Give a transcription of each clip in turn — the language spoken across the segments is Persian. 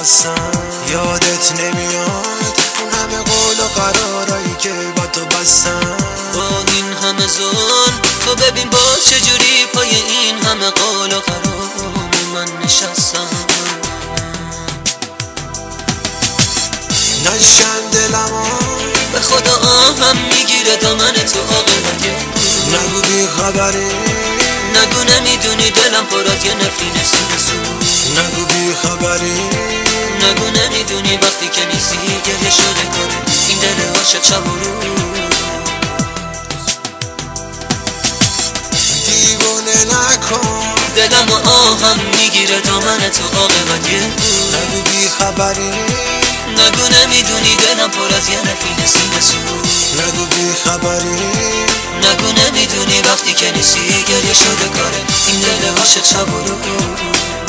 نشستم یادت نمیاد اون همه قول و قرارایی که با تو بستم. با این همه ظلم تو ببین باز چجوری پای این همه قول و قرار من نشستم. نشن دلمو به خدا آهم می‌گیره دامن تو عاقبت نگو بی خبری. نگو نمی‌دونی دلم پر از یه نفرین سو نگو بی خبری. نگو نمی‌دونی وقتی که نیستی گریه شده کاره این دل عاشق شب و روز. دیوونه نکن. دلم و آهم می‌گیره دامن تو عاقبت یه نگو بی خبری. نگو نمی‌دونی دلم پر از یه نفرین سینه سو نگو بی خبری. نگو نمی‌دونی وقتی که نیستی گریه شده کاره. این دل عاشق شب و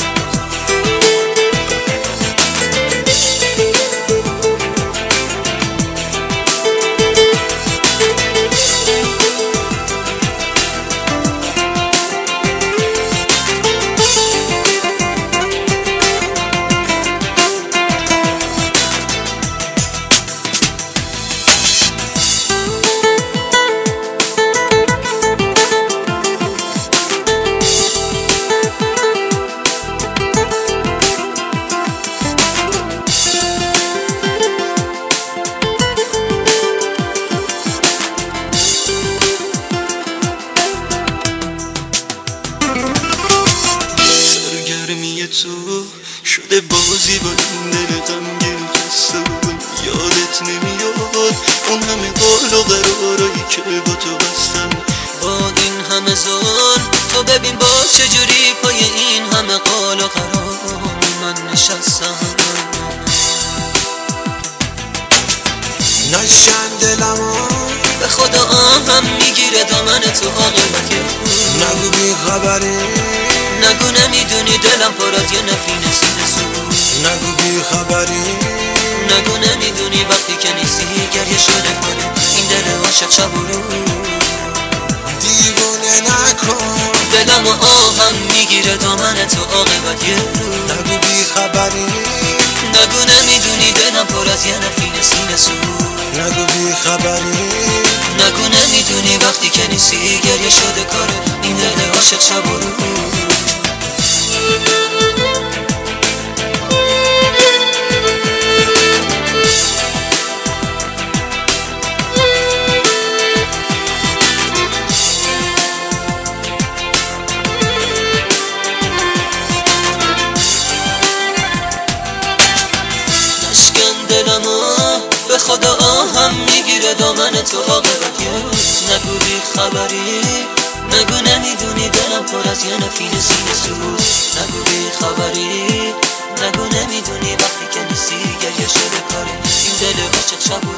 تو شده بازی با این دل غمگین خسته یادت نمیاد. اون همه قول و قرارایی که با تو بستم. با این همه ظلم تو ببین باز چجوری پای این همه قول و قرار من نشستم نشن دلمو به خدا آهم می‌گیره دامن تو عاقبت نگو بی خبری. نگو نمی‌دونی دلم پر از یه نفرین سینه سو. نگو بی خبری. نگو نمی‌دونی وقتی که نیستی گریه شده کنه این دل عاشق شب و دیوونه نکن. دلم و آهم می‌گیره دامن تو عاقبت یه روز نگو بی خبری. نگو نمی‌دونی دلم پر از یه نفرین سینه سو. نگو بی خبری. نگو نمی‌دونی وقتی که نیستی گریه شده کاره این دل عاشق شب و به خدا آهم می‌گیره دامن تو روز نگو بی خبری نگو نمی‌دونی دلم پر از یه نفین سینه سوز نگو بی خبری نگو نمی‌دونی وقتی که نیستی گریه شده کاره این دل عاشق شب و